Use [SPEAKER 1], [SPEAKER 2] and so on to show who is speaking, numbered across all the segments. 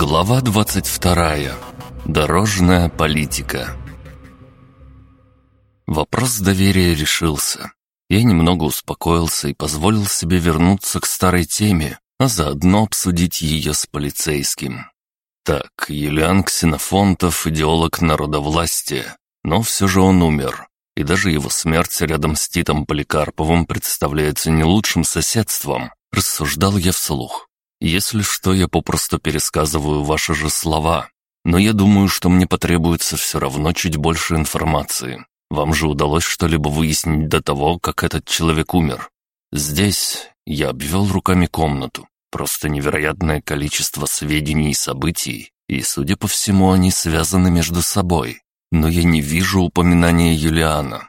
[SPEAKER 1] Глава 22. Дорожная политика. Вопрос доверия решился. Я немного успокоился и позволил себе вернуться к старой теме, а заодно обсудить ее с полицейским. Так, Юлиан Ксенофонтов – идеолог народовластия, но все же он умер, и даже его смерть рядом с Титом Поликарповым представляется не лучшим соседством, рассуждал я вслух. Если что, я попросту пересказываю ваши же слова. Но я думаю, что мне потребуется все равно чуть больше информации. Вам же удалось что-либо выяснить до того, как этот человек умер. Здесь я обвел руками комнату. Просто невероятное количество сведений и событий, и, судя по всему, они связаны между собой. Но я не вижу упоминания Юлиана.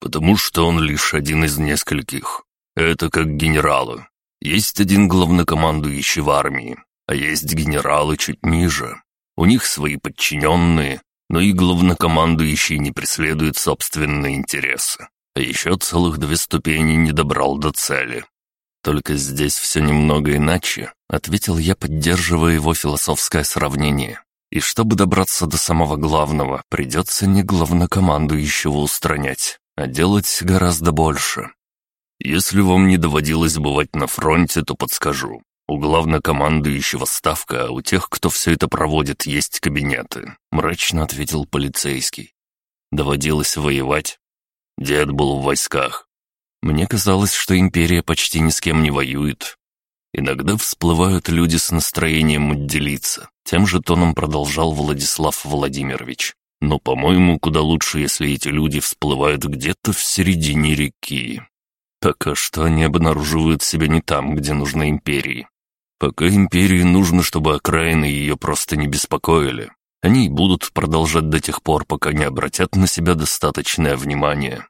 [SPEAKER 1] Потому что он лишь один из нескольких. Это как генералы. Есть один главнокомандующий в армии, а есть генералы чуть ниже. У них свои подчиненные, но и главнокомандующий не преследует собственные интересы. А еще целых две ступени не добрал до цели. Только здесь все немного иначе, ответил я, поддерживая его философское сравнение. И чтобы добраться до самого главного, придется не главнокомандующего устранять, а делать гораздо больше. Если вам не доводилось бывать на фронте, то подскажу. У главнокомандующего ставка, а у тех, кто все это проводит, есть кабинеты», — мрачно ответил полицейский. «Доводилось воевать?» Дед был в войсках. Мне казалось, что империя почти ни с кем не воюет. Иногда всплывают люди с настроением отделиться. Тем же тоном продолжал Владислав Владимирович. Но, по-моему, куда лучше, если эти люди всплывают где-то в середине реки. Пока что они обнаруживают себя не там, где нужно империи. Пока империи нужно, чтобы окраины ее просто не беспокоили. Они и будут продолжать до тех пор, пока не обратят на себя достаточное внимание.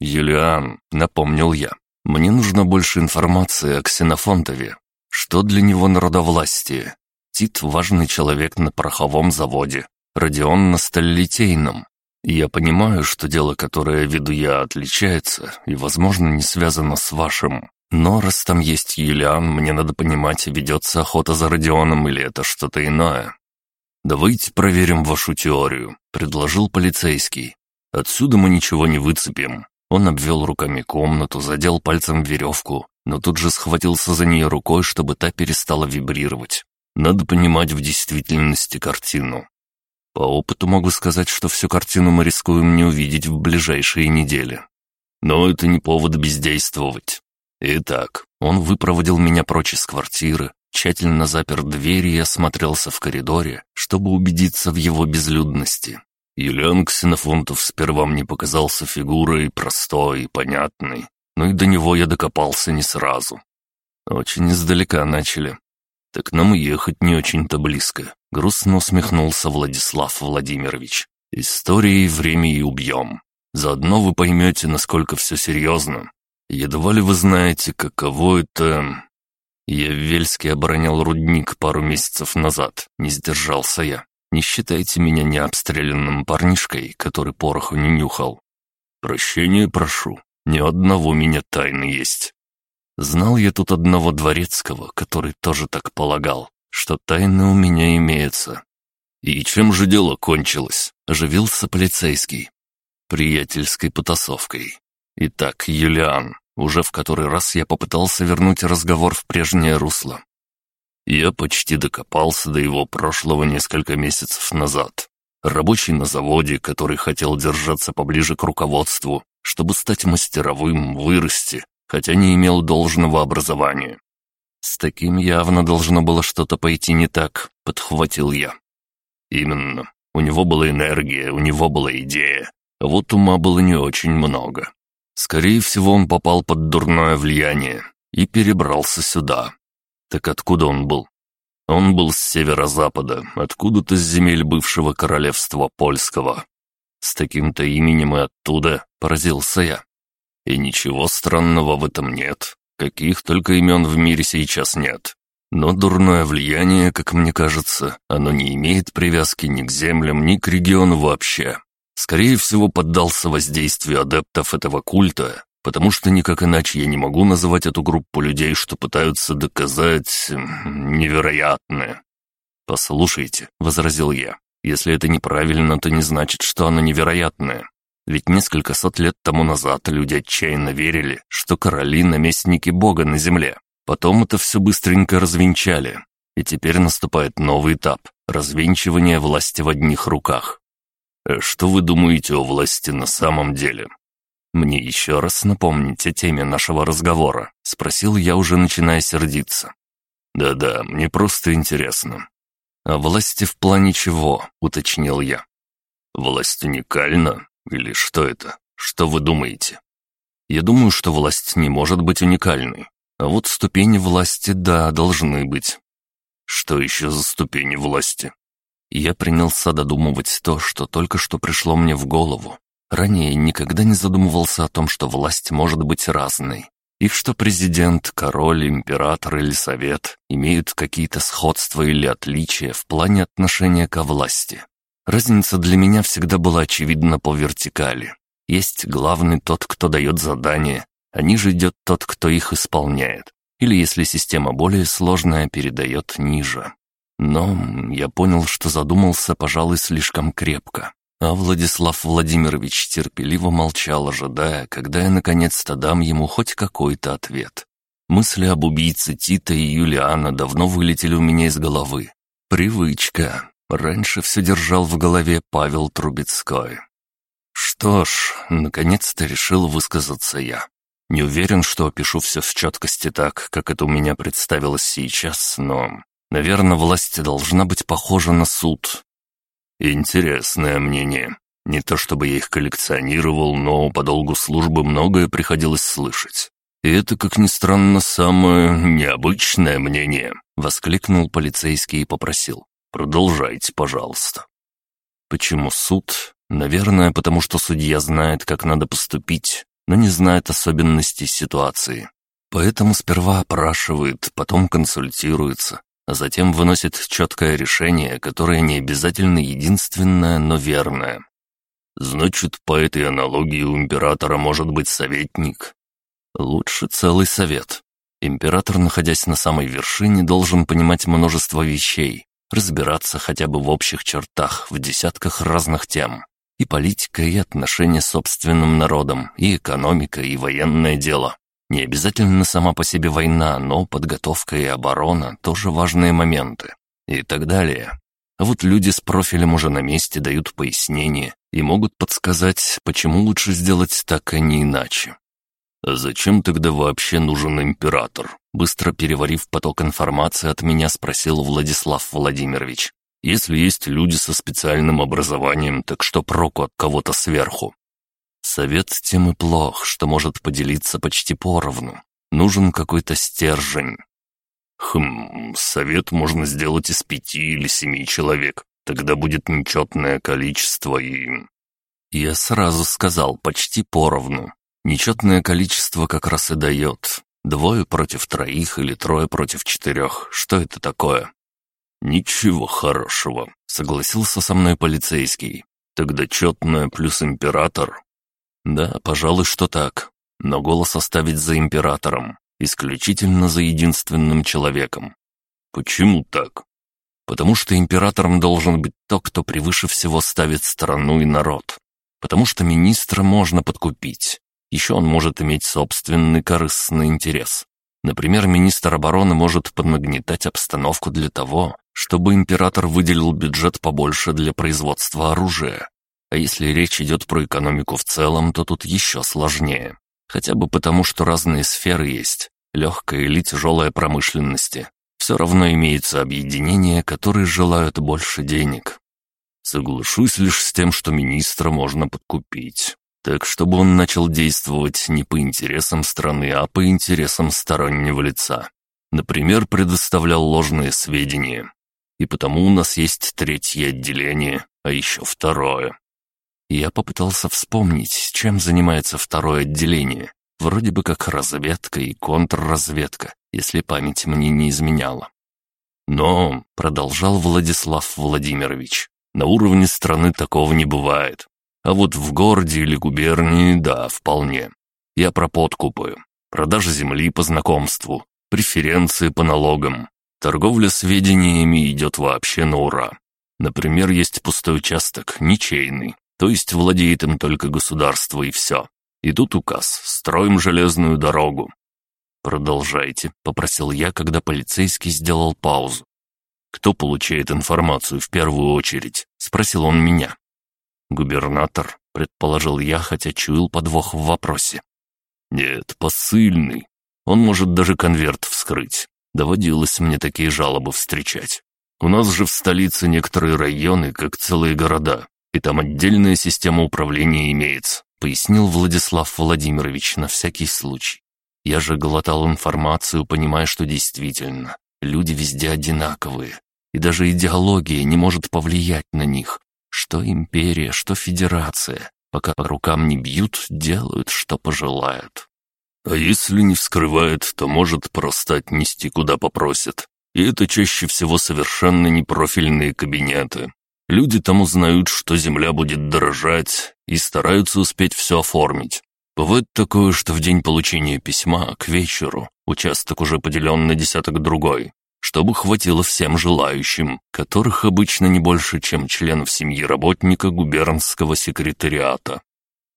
[SPEAKER 1] «Юлиан», — напомнил я, — «мне нужно больше информации о Ксенофонтове. Что для него народовластие? Тит — важный человек на пороховом заводе, Родион на сталелитейном. Я понимаю, что дело, которое веду я, отличается и, возможно, не связано с вашим. Но раз там есть Юлиан, мне надо понимать, ведется охота за Родионом или это что-то иное. «Давайте проверим вашу теорию», — предложил полицейский. «Отсюда мы ничего не выцепим». Он обвел руками комнату, задел пальцем веревку, но тут же схватился за нее рукой, чтобы та перестала вибрировать. Надо понимать в действительности картину. По опыту могу сказать, что всю картину мы рискуем не увидеть в ближайшие недели. Но это не повод бездействовать. Итак, он выпроводил меня прочь из квартиры, тщательно запер двери и осмотрелся в коридоре, чтобы убедиться в его безлюдности. Юлиан Ксенофонтов сперва мне показался фигурой простой и понятной, но и до него я докопался не сразу. Очень издалека начали. Так нам ехать не очень-то близко. Грустно усмехнулся Владислав Владимирович. «Историей, время и убьем. Заодно вы поймете, насколько все серьезно. Едва ли вы знаете, каково это...» Я в Вельске оборонял рудник пару месяцев назад, не сдержался я. Не считайте меня необстрелянным парнишкой, который пороху не нюхал. Прощения прошу, ни одного меня тайны есть. Знал я тут одного дворецкого, который тоже так полагал что тайны у меня имеются. И чем же дело кончилось? Оживился полицейский. Приятельской потасовкой. Итак, Юлиан, уже в который раз я попытался вернуть разговор в прежнее русло. Я почти докопался до его прошлого несколько месяцев назад. Рабочий на заводе, который хотел держаться поближе к руководству, чтобы стать мастеровым, вырасти, хотя не имел должного образования. «С таким явно должно было что-то пойти не так», — подхватил я. «Именно. У него была энергия, у него была идея. А вот ума было не очень много. Скорее всего, он попал под дурное влияние и перебрался сюда. Так откуда он был? Он был с северо-запада, откуда-то с земель бывшего королевства польского. С таким-то именем и оттуда поразился я. И ничего странного в этом нет. Каких только имен в мире сейчас нет. Но дурное влияние, как мне кажется, оно не имеет привязки ни к землям, ни к региону вообще. Скорее всего, поддался воздействию адептов этого культа, потому что никак иначе я не могу называть эту группу людей, что пытаются доказать невероятное. «Послушайте», — возразил я, — «если это неправильно, то не значит, что оно невероятное. Ведь несколько сот лет тому назад люди отчаянно верили, что короли — наместники Бога на земле. Потом это все быстренько развенчали. И теперь наступает новый этап — развенчивание власти в одних руках. Э, что вы думаете о власти на самом деле? Мне еще раз напомнить о теме нашего разговора, спросил я, уже начиная сердиться. Да-да, мне просто интересно. «О власти в плане чего?» — уточнил я. «Власть уникальна? Или что это? Что вы думаете?» «Я думаю, что власть не может быть уникальной. А вот ступени власти, да, должны быть». «Что еще за ступени власти?» Я принялся додумывать то, что только что пришло мне в голову. Ранее никогда не задумывался о том, что власть может быть разной и что президент, король, император или совет имеют какие-то сходства или отличия в плане отношения ко власти. Разница для меня всегда была очевидна по вертикали. Есть главный тот, кто дает задания, а ниже идет тот, кто их исполняет. Или, если система более сложная, передает ниже. Но я понял, что задумался, пожалуй, слишком крепко. А Владислав Владимирович терпеливо молчал, ожидая, когда я наконец-то дам ему хоть какой-то ответ. Мысли об убийце Тита и Юлиана давно вылетели у меня из головы. Привычка. Раньше все держал в голове Павел Трубецкой. Что ж, наконец-то решил высказаться я. Не уверен, что опишу все в четкости так, как это у меня представилось сейчас, но, наверное, власть должна быть похожа на суд, Интересное мнение. Не то чтобы я их коллекционировал, но по долгу службы многое приходилось слышать. И это, как ни странно, самое необычное мнение», — воскликнул полицейский и попросил. «Продолжайте, пожалуйста». «Почему суд? Наверное, потому что судья знает, как надо поступить, но не знает особенностей ситуации. Поэтому сперва опрашивает, потом консультируется, а затем выносит четкое решение, которое не обязательно единственное, но верное. Значит, по этой аналогии у императора может быть советник. Лучше целый совет. Император, находясь на самой вершине, должен понимать множество вещей, разбираться хотя бы в общих чертах, в десятках разных тем. И политика, и отношения с собственным народом, и экономика, и военное дело. Не обязательно сама по себе война, но подготовка и оборона – тоже важные моменты. И так далее. А вот люди с профилем уже на месте дают пояснения и могут подсказать, почему лучше сделать так, а не иначе. «А зачем тогда вообще нужен император?» Быстро переварив поток информации от меня, спросил Владислав Владимирович. «Если есть люди со специальным образованием, так что проку от кого-то сверху?» Совет тем и плох, что может поделиться почти поровну. Нужен какой-то стержень. Хм, совет можно сделать из пяти или семи человек. Тогда будет нечетное количество и... Я сразу сказал, почти поровну. Нечетное количество как раз и дает. Двое против троих или трое против четырех. Что это такое? «Ничего хорошего», — согласился со мной полицейский. «Тогда четное плюс император да, пожалуй, что так. Но голос оставить за императором, исключительно за единственным человеком. Почему так? Потому что императором должен быть тот, кто превыше всего ставит страну и народ. Потому что министра можно подкупить. Еще он может иметь собственный корыстный интерес. Например, министр обороны может поднагнетать обстановку для того, чтобы император выделил бюджет побольше для производства оружия. А если речь идет про экономику в целом, то тут еще сложнее. Хотя бы потому, что разные сферы есть, легкая или тяжелая промышленности. Все равно имеются объединения, которые желают больше денег. Соглашусь лишь с тем, что министра можно подкупить. Так, чтобы он начал действовать не по интересам страны, а по интересам стороннего лица. Например, предоставлял ложные сведения. И потому у нас есть третье отделение, а еще второе. Я попытался вспомнить, чем занимается второе отделение. Вроде бы как разведка и контрразведка, если память мне не изменяла. Но, продолжал Владислав Владимирович, на уровне страны такого не бывает. А вот в городе или губернии, да, вполне. Я про подкупы, продажа земли по знакомству, преференции по налогам. Торговля сведениями идет вообще на ура. Например, есть пустой участок, ничейный, то есть владеет им только государство и все. И тут указ «Строим железную дорогу». «Продолжайте», — попросил я, когда полицейский сделал паузу. «Кто получает информацию в первую очередь?» — спросил он меня. «Губернатор», — предположил я, хотя чуял подвох в вопросе. «Нет, посыльный. Он может даже конверт вскрыть. Доводилось мне такие жалобы встречать. У нас же в столице некоторые районы, как целые города, и там отдельная система управления имеется пояснил Владислав Владимирович на всякий случай. Я же глотал информацию, понимая, что действительно, люди везде одинаковые, и даже идеология не может повлиять на них. Что империя, что федерация, пока по рукам не бьют, делают, что пожелают. А если не вскрывает, то может просто отнести, куда попросят. И это чаще всего совершенно непрофильные кабинеты. Люди там узнают, что земля будет дорожать, и стараются успеть все оформить. Бывает такое, что в день получения письма, к вечеру, участок уже поделен на десяток другой, чтобы хватило всем желающим, которых обычно не больше, чем членов семьи работника губернского секретариата.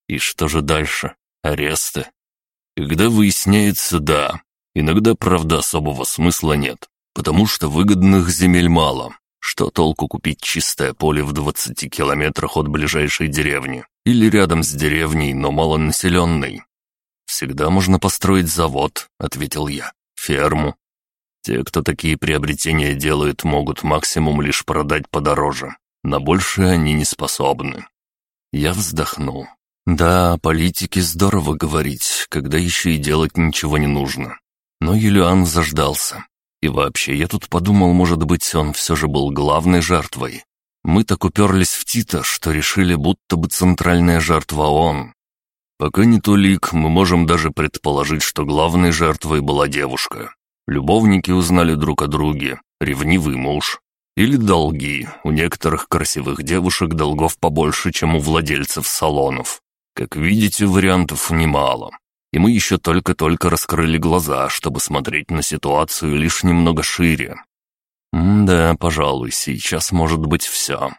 [SPEAKER 1] И что же дальше? Аресты? Когда выясняется, да. Иногда, правда, особого смысла нет, потому что выгодных земель мало, что толку купить чистое поле в 20 километрах от ближайшей деревни? Или рядом с деревней, но малонаселенной? «Всегда можно построить завод», — ответил я. «Ферму. Те, кто такие приобретения делают, могут максимум лишь продать подороже. На большее они не способны». Я вздохнул. «Да, политики здорово говорить, когда еще и делать ничего не нужно». Но Юлиан заждался. И вообще, я тут подумал, может быть, он все же был главной жертвой. Мы так уперлись в Тита, что решили, будто бы центральная жертва он. Пока не толик, мы можем даже предположить, что главной жертвой была девушка. Любовники узнали друг о друге, ревнивый муж. Или долги, у некоторых красивых девушек долгов побольше, чем у владельцев салонов. Как видите, вариантов немало и мы еще только-только раскрыли глаза, чтобы смотреть на ситуацию лишь немного шире. да, пожалуй, сейчас может быть все.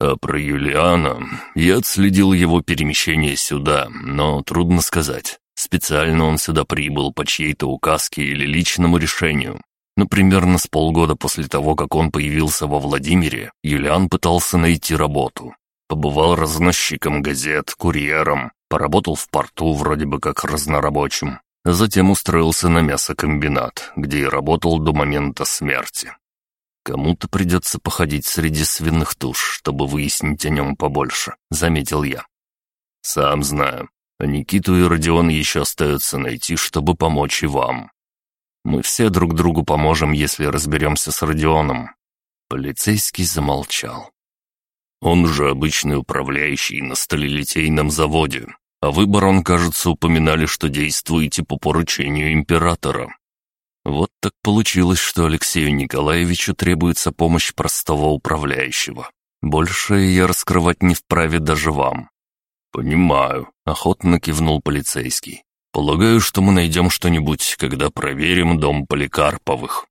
[SPEAKER 1] А про Юлиана я отследил его перемещение сюда, но трудно сказать, специально он сюда прибыл по чьей-то указке или личному решению. Но примерно с полгода после того, как он появился во Владимире, Юлиан пытался найти работу. Побывал разносчиком газет, курьером, Поработал в порту вроде бы как разнорабочим. Затем устроился на мясокомбинат, где и работал до момента смерти. Кому-то придется походить среди свиных туш, чтобы выяснить о нем побольше, заметил я. Сам знаю. А Никиту и Родион еще остается найти, чтобы помочь и вам. Мы все друг другу поможем, если разберемся с Родионом. Полицейский замолчал. Он же обычный управляющий на сталелитейном заводе. А выбор он, кажется, упоминали, что действуете по поручению императора. Вот так получилось, что Алексею Николаевичу требуется помощь простого управляющего. Больше я раскрывать не вправе даже вам. «Понимаю», — охотно кивнул полицейский. «Полагаю, что мы найдем что-нибудь, когда проверим дом Поликарповых.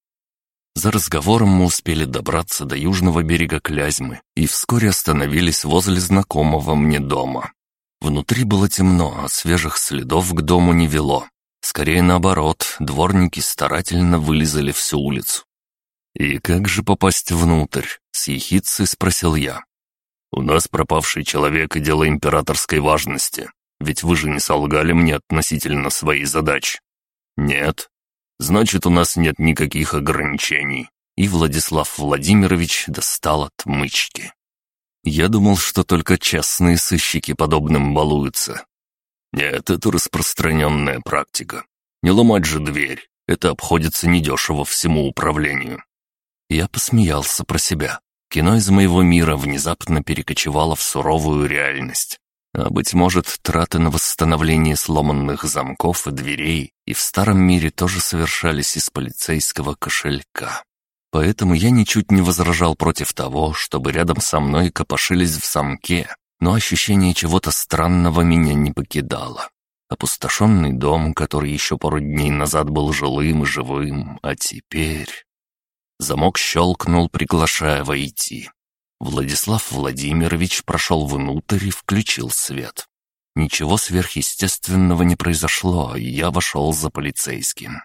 [SPEAKER 1] За разговором мы успели добраться до южного берега Клязьмы и вскоре остановились возле знакомого мне дома. Внутри было темно, а свежих следов к дому не вело. Скорее наоборот, дворники старательно вылезали всю улицу. «И как же попасть внутрь?» — с ехицей спросил я. «У нас пропавший человек и дело императорской важности. Ведь вы же не солгали мне относительно своей задачи». «Нет», Значит, у нас нет никаких ограничений. И Владислав Владимирович достал отмычки. Я думал, что только частные сыщики подобным балуются. Нет, это распространенная практика. Не ломать же дверь. Это обходится недешево всему управлению. Я посмеялся про себя. Кино из моего мира внезапно перекочевало в суровую реальность. А, быть может, траты на восстановление сломанных замков и дверей и в старом мире тоже совершались из полицейского кошелька. Поэтому я ничуть не возражал против того, чтобы рядом со мной копошились в замке, но ощущение чего-то странного меня не покидало. Опустошенный дом, который еще пару дней назад был жилым и живым, а теперь... Замок щелкнул, приглашая войти. Владислав Владимирович прошел внутрь и включил свет. Ничего сверхъестественного не произошло, и я вошел за полицейским.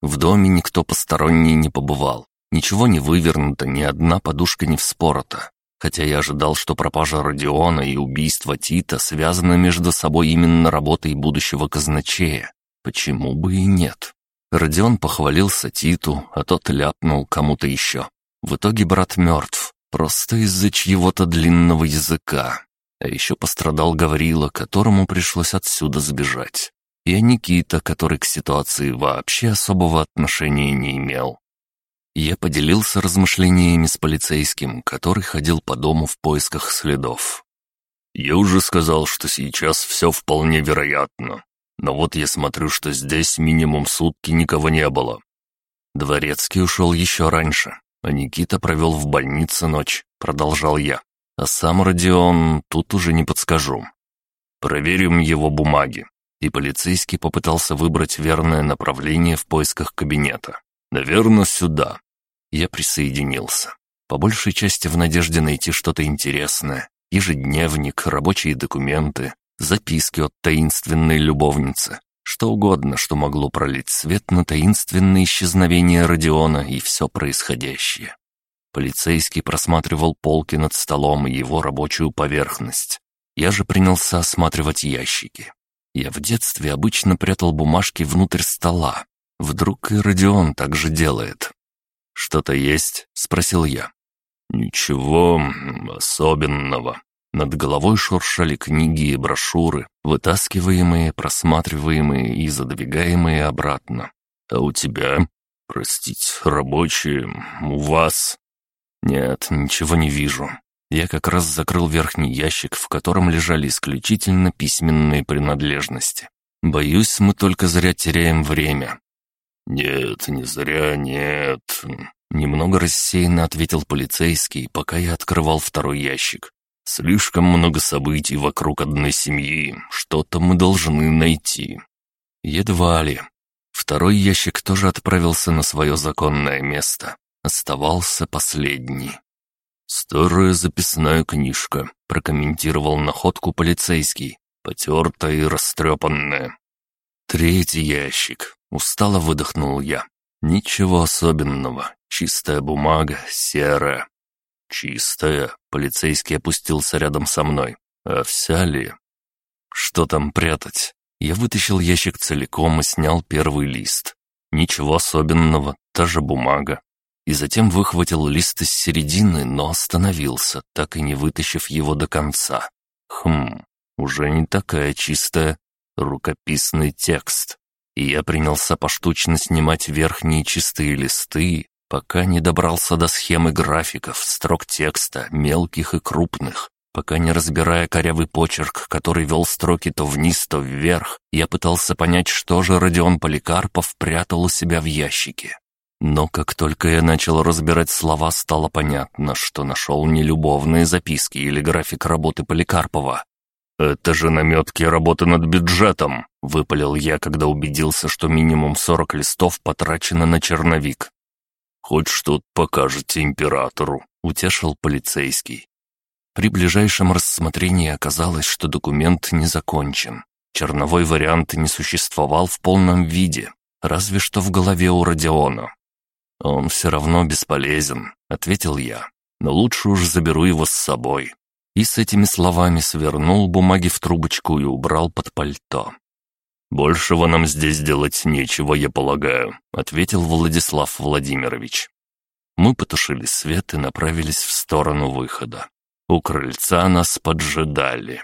[SPEAKER 1] В доме никто посторонний не побывал. Ничего не вывернуто, ни одна подушка не вспорота. Хотя я ожидал, что пропажа Родиона и убийство Тита связаны между собой именно работой будущего казначея. Почему бы и нет? Родион похвалился Титу, а тот ляпнул кому-то еще. В итоге брат мертв, просто из-за чьего-то длинного языка. А еще пострадал Гаврила, которому пришлось отсюда сбежать. И Никита, который к ситуации вообще особого отношения не имел. Я поделился размышлениями с полицейским, который ходил по дому в поисках следов. «Я уже сказал, что сейчас все вполне вероятно. Но вот я смотрю, что здесь минимум сутки никого не было. Дворецкий ушел еще раньше, а Никита провел в больнице ночь, продолжал я. А сам Родион тут уже не подскажу. Проверим его бумаги. И полицейский попытался выбрать верное направление в поисках кабинета. Наверное, сюда. Я присоединился. По большей части в надежде найти что-то интересное. Ежедневник, рабочие документы, записки от таинственной любовницы. Что угодно, что могло пролить свет на таинственное исчезновение Родиона и все происходящее. Полицейский просматривал полки над столом и его рабочую поверхность. Я же принялся осматривать ящики. Я в детстве обычно прятал бумажки внутрь стола. Вдруг и Родион так же делает. «Что-то есть?» — спросил я. «Ничего особенного». Над головой шуршали книги и брошюры, вытаскиваемые, просматриваемые и задвигаемые обратно. «А у тебя?» «Простите, рабочие, у вас?» «Нет, ничего не вижу. Я как раз закрыл верхний ящик, в котором лежали исключительно письменные принадлежности. Боюсь, мы только зря теряем время». «Нет, не зря, нет». Немного рассеянно ответил полицейский, пока я открывал второй ящик. «Слишком много событий вокруг одной семьи. Что-то мы должны найти». Едва ли. Второй ящик тоже отправился на свое законное место. Оставался последний. «Старая записная книжка», — прокомментировал находку полицейский. «Потертая и растрепанная». «Третий ящик», — устало выдохнул я. «Ничего особенного. Чистая бумага, серая». «Чистая?» — полицейский опустился рядом со мной. «А вся ли?» «Что там прятать?» Я вытащил ящик целиком и снял первый лист. Ничего особенного, та же бумага и затем выхватил лист из середины, но остановился, так и не вытащив его до конца. Хм, уже не такая чистая. Рукописный текст. И я принялся поштучно снимать верхние чистые листы, пока не добрался до схемы графиков, строк текста, мелких и крупных. Пока не разбирая корявый почерк, который вел строки то вниз, то вверх, я пытался понять, что же Родион Поликарпов прятал у себя в ящике. Но как только я начал разбирать слова, стало понятно, что нашел не любовные записки или график работы Поликарпова. «Это же наметки работы над бюджетом», — выпалил я, когда убедился, что минимум 40 листов потрачено на черновик. «Хоть что-то покажете императору», — утешил полицейский. При ближайшем рассмотрении оказалось, что документ не закончен. Черновой вариант не существовал в полном виде, разве что в голове у Родиона. «Он все равно бесполезен», — ответил я. «Но лучше уж заберу его с собой». И с этими словами свернул бумаги в трубочку и убрал под пальто. «Большего нам здесь делать нечего, я полагаю», — ответил Владислав Владимирович. Мы потушили свет и направились в сторону выхода. У крыльца нас поджидали.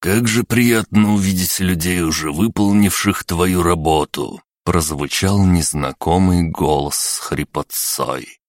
[SPEAKER 1] «Как же приятно увидеть людей, уже выполнивших твою работу!» прозвучал незнакомый голос с хрипотцой.